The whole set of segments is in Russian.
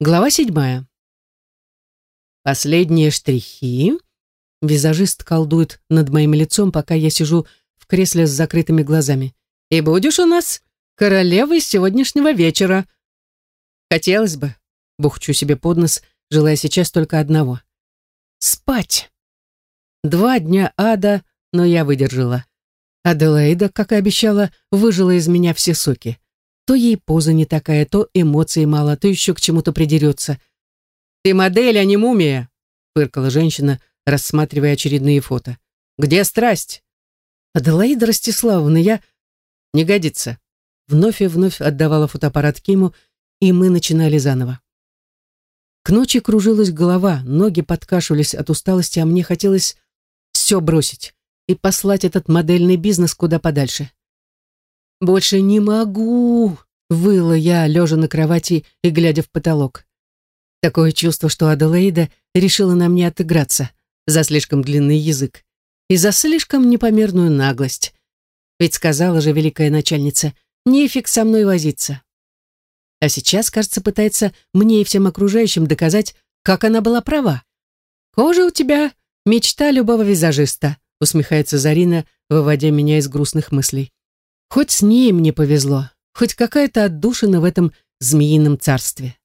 Глава седьмая. Последние штрихи. Визажист колдует над моим лицом, пока я сижу в кресле с закрытыми глазами. И будешь у нас королевой сегодняшнего вечера. Хотелось бы, бухчу себе под нос, желая сейчас только одного. Спать. Два дня ада, но я выдержала. Аделаида, как и обещала, выжила из меня все соки. То ей поза не такая, то эмоций мало, то еще к чему-то придерется. «Ты модель, а не мумия!» — фыркала женщина, рассматривая очередные фото. «Где страсть?» «Аделаида Ростиславовна, я...» «Не годится». Вновь и вновь отдавала фотоаппарат Киму, и мы начинали заново. К ночи кружилась голова, ноги подкашивались от усталости, а мне хотелось все бросить и послать этот модельный бизнес куда подальше. «Больше не могу!» — выла я, лежа на кровати и глядя в потолок. Такое чувство, что Аделаида решила на мне отыграться за слишком длинный язык и за слишком непомерную наглость. Ведь сказала же великая начальница, нефиг со мной возиться. А сейчас, кажется, пытается мне и всем окружающим доказать, как она была права. «Кожа у тебя — мечта любого визажиста», усмехается Зарина, выводя меня из грустных мыслей. Хоть с ней мне повезло, хоть какая-то отдушина в этом змеином царстве.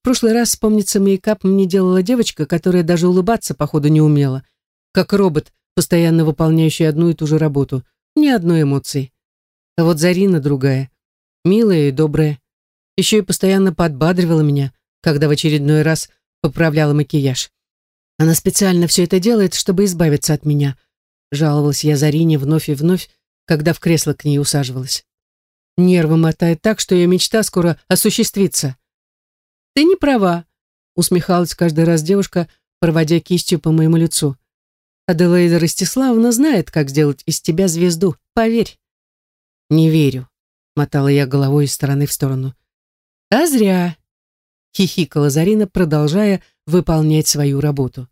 В прошлый раз, помнится, мейкап мне делала девочка, которая даже улыбаться, походу, не умела. Как робот, постоянно выполняющий одну и ту же работу. Ни одной эмоции. А вот Зарина другая. Милая и добрая. Еще и постоянно подбадривала меня, когда в очередной раз поправляла макияж. Она специально все это делает, чтобы избавиться от меня. Жаловалась я Зарине вновь и вновь, когда в кресло к ней усаживалась. Нервы мотает так, что ее мечта скоро осуществится. «Ты не права», — усмехалась каждый раз девушка, проводя кистью по моему лицу. «Аделаида Ростиславовна знает, как сделать из тебя звезду, поверь». «Не верю», — мотала я головой из стороны в сторону. «А зря», — хихикала Зарина, продолжая выполнять свою работу.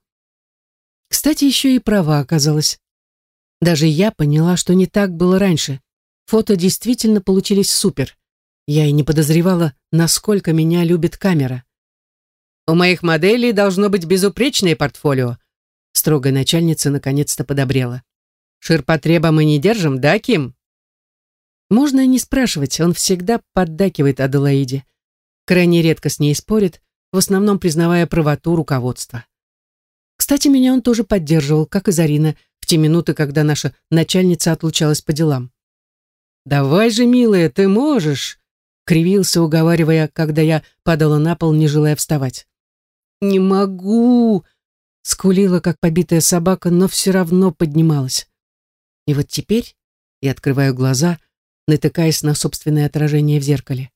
Кстати, еще и права оказалась. Даже я поняла, что не так было раньше. Фото действительно получились супер. Я и не подозревала, насколько меня любит камера. «У моих моделей должно быть безупречное портфолио», строгая начальница наконец-то подобрела. «Ширпотреба мы не держим, да, Ким?» Можно и не спрашивать, он всегда поддакивает Аделаиде. Крайне редко с ней спорит, в основном признавая правоту руководства. Кстати, меня он тоже поддерживал, как и Зарина, в те минуты, когда наша начальница отлучалась по делам. «Давай же, милая, ты можешь!» кривился, уговаривая, когда я падала на пол, не желая вставать. «Не могу!» скулила, как побитая собака, но все равно поднималась. И вот теперь я открываю глаза, натыкаясь на собственное отражение в зеркале.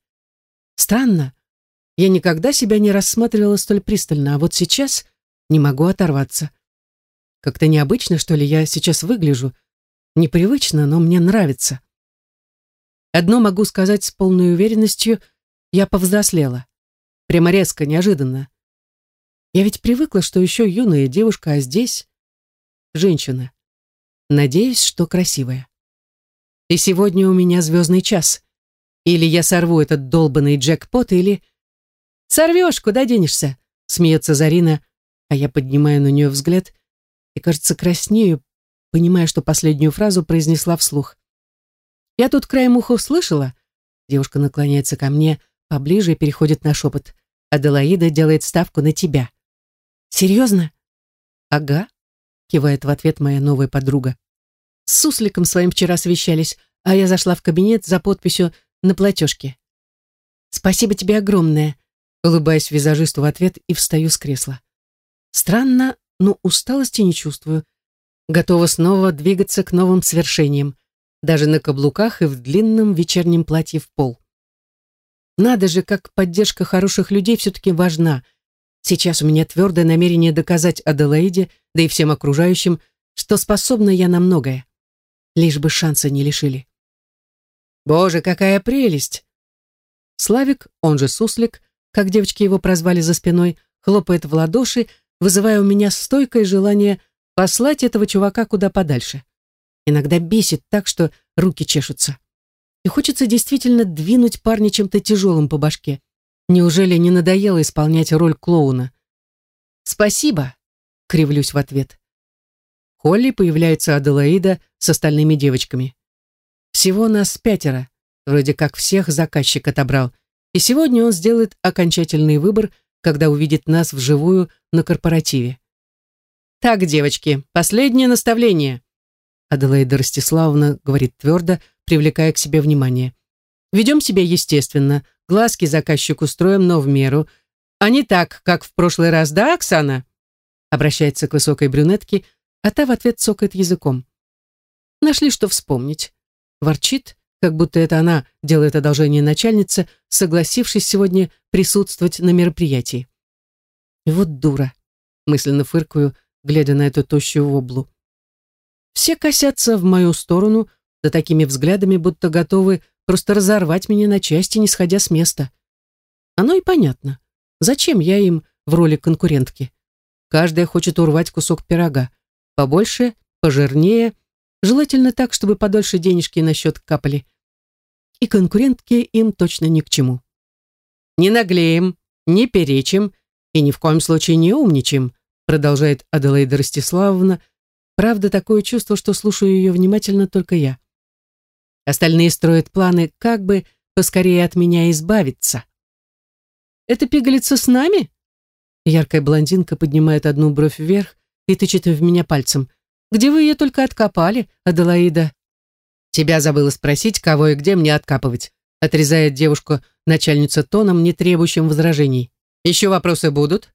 Странно, я никогда себя не рассматривала столь пристально, а вот сейчас не могу оторваться. Как-то необычно, что ли, я сейчас выгляжу. Непривычно, но мне нравится. Одно могу сказать с полной уверенностью, я повзрослела. Прямо резко, неожиданно. Я ведь привыкла, что еще юная девушка, а здесь женщина. Надеюсь, что красивая. И сегодня у меня звездный час. Или я сорву этот долбанный джекпот, или... Сорвешь, куда денешься? Смеется Зарина, а я поднимаю на нее взгляд и, кажется, краснею, понимая, что последнюю фразу произнесла вслух. «Я тут краем уха услышала». Девушка наклоняется ко мне поближе и переходит на шепот. «Аделаида делает ставку на тебя». «Серьезно?» «Ага», — кивает в ответ моя новая подруга. С сусликом своим вчера совещались, а я зашла в кабинет за подписью на платежке. «Спасибо тебе огромное», — улыбаюсь визажисту в ответ и встаю с кресла. Странно, но усталости не чувствую. Готова снова двигаться к новым свершениям, даже на каблуках и в длинном вечернем платье в пол. Надо же, как поддержка хороших людей все-таки важна. Сейчас у меня твердое намерение доказать Аделаиде, да и всем окружающим, что способна я на многое. Лишь бы шанса не лишили. Боже, какая прелесть! Славик, он же Суслик, как девочки его прозвали за спиной, хлопает в ладоши, вызывая у меня стойкое желание послать этого чувака куда подальше. Иногда бесит так, что руки чешутся. И хочется действительно двинуть парня чем-то тяжелым по башке. Неужели не надоело исполнять роль клоуна? «Спасибо», — кривлюсь в ответ. Холли появляется Аделаида с остальными девочками. Всего нас пятеро, вроде как всех заказчик отобрал, и сегодня он сделает окончательный выбор, когда увидит нас вживую на корпоративе. «Так, девочки, последнее наставление», Аделаида Ростиславовна говорит твердо, привлекая к себе внимание. «Ведем себя естественно, глазки заказчику строим, но в меру, а не так, как в прошлый раз, да, Оксана?» Обращается к высокой брюнетке, а та в ответ цокает языком. Нашли, что вспомнить. Ворчит, как будто это она делает одолжение начальнице, согласившись сегодня присутствовать на мероприятии. Вот дура, мысленно фыркаю, глядя на эту тощую воблу. Все косятся в мою сторону, да такими взглядами, будто готовы просто разорвать меня на части, не сходя с места. Оно и понятно. Зачем я им в роли конкурентки? Каждая хочет урвать кусок пирога. Побольше, пожирнее, желательно так, чтобы подольше денежки на счет капали. И конкурентки им точно ни к чему. Не наглеем, не перечим и ни в коем случае не умничаем, продолжает Аделаида Ростиславовна. Правда, такое чувство, что слушаю ее внимательно только я. Остальные строят планы, как бы поскорее от меня избавиться. «Это пигалица с нами?» Яркая блондинка поднимает одну бровь вверх, и тычет в меня пальцем. «Где вы ее только откопали, Аделаида?» «Тебя забыла спросить, кого и где мне откапывать», отрезает девушку начальница тоном, не требующим возражений. «Еще вопросы будут?»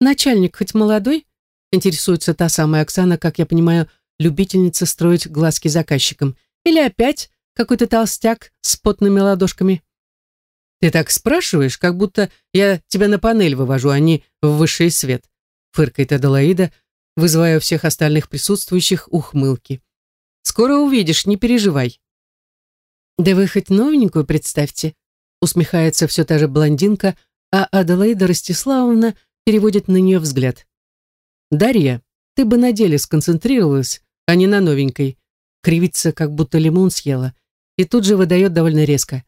«Начальник хоть молодой?» интересуется та самая Оксана, как я понимаю, любительница строить глазки заказчикам. Или опять какой-то толстяк с потными ладошками? «Ты так спрашиваешь, как будто я тебя на панель вывожу, а не в высший свет», фыркает Аделаида, вызывая у всех остальных присутствующих ухмылки. «Скоро увидишь, не переживай». «Да вы хоть новенькую представьте», усмехается все та же блондинка, а Аделаида Ростиславовна переводит на нее взгляд. «Дарья, ты бы на деле сконцентрировалась, а не на новенькой», кривится, как будто лимон съела, и тут же выдает довольно резко.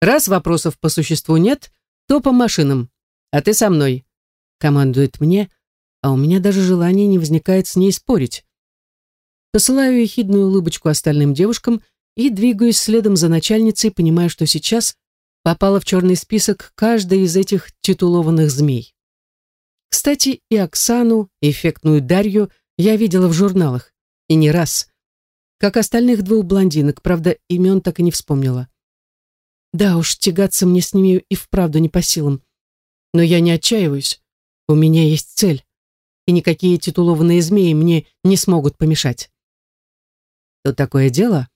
«Раз вопросов по существу нет, то по машинам, а ты со мной», командует мне, а у меня даже желания не возникает с ней спорить. Посылаю ехидную улыбочку остальным девушкам и двигаюсь следом за начальницей, понимая, что сейчас попала в черный список каждая из этих титулованных змей. Кстати, и Оксану, и эффектную Дарью я видела в журналах, и не раз. Как остальных двух блондинок, правда, имен так и не вспомнила. Да уж, тягаться мне с ними и вправду не по силам. Но я не отчаиваюсь. У меня есть цель и никакие титулованные змеи мне не смогут помешать. Тут такое дело,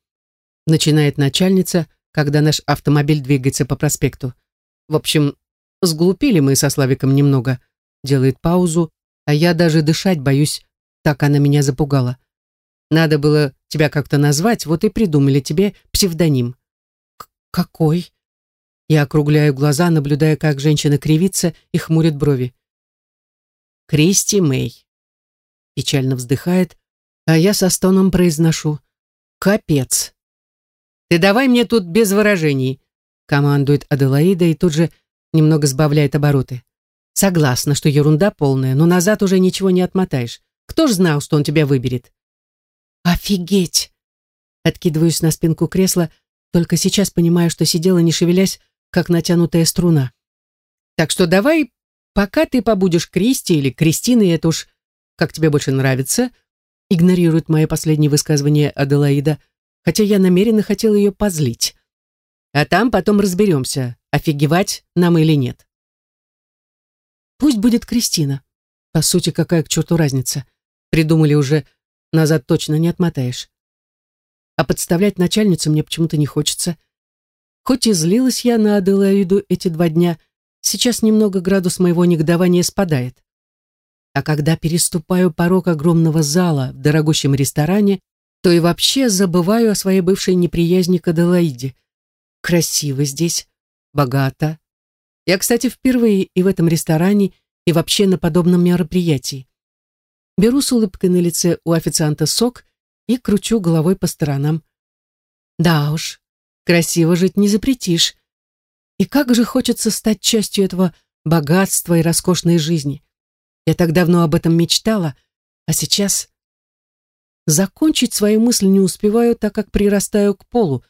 начинает начальница, когда наш автомобиль двигается по проспекту. В общем, сглупили мы со Славиком немного. Делает паузу, а я даже дышать боюсь, так она меня запугала. Надо было тебя как-то назвать, вот и придумали тебе псевдоним. какой? Я округляю глаза, наблюдая, как женщина кривится и хмурит брови. Кристи Мэй. Печально вздыхает, а я со стоном произношу. Капец. Ты давай мне тут без выражений, командует Аделаида и тут же немного сбавляет обороты. Согласна, что ерунда полная, но назад уже ничего не отмотаешь. Кто ж знал, что он тебя выберет? Офигеть! Откидываюсь на спинку кресла, только сейчас понимаю, что сидела, не шевелясь, как натянутая струна. Так что давай Пока ты побудешь Кристи или Кристиной, это уж как тебе больше нравится, игнорирует мое последнее высказывание Аделаида, хотя я намеренно хотел ее позлить. А там потом разберемся, офигевать нам или нет. Пусть будет Кристина. По сути, какая к черту разница? Придумали уже, назад точно не отмотаешь. А подставлять начальницу мне почему-то не хочется. Хоть и злилась я на Аделаиду эти два дня, Сейчас немного градус моего негодования спадает. А когда переступаю порог огромного зала в дорогущем ресторане, то и вообще забываю о своей бывшей неприязни к Аделаиде. Красиво здесь, богато. Я, кстати, впервые и в этом ресторане, и вообще на подобном мероприятии. Беру с улыбкой на лице у официанта сок и кручу головой по сторонам. Да уж, красиво жить не запретишь. И как же хочется стать частью этого богатства и роскошной жизни. Я так давно об этом мечтала, а сейчас закончить свою мысль не успеваю, так как прирастаю к полу.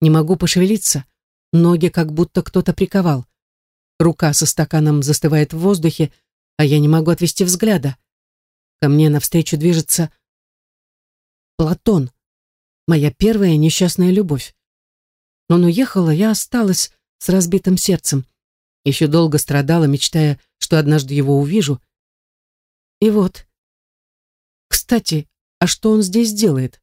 Не могу пошевелиться, ноги как будто кто-то приковал. Рука со стаканом застывает в воздухе, а я не могу отвести взгляда. Ко мне навстречу движется Платон, моя первая несчастная любовь. Он уехал, а я осталась с разбитым сердцем. Еще долго страдала, мечтая, что однажды его увижу. И вот. Кстати, а что он здесь делает?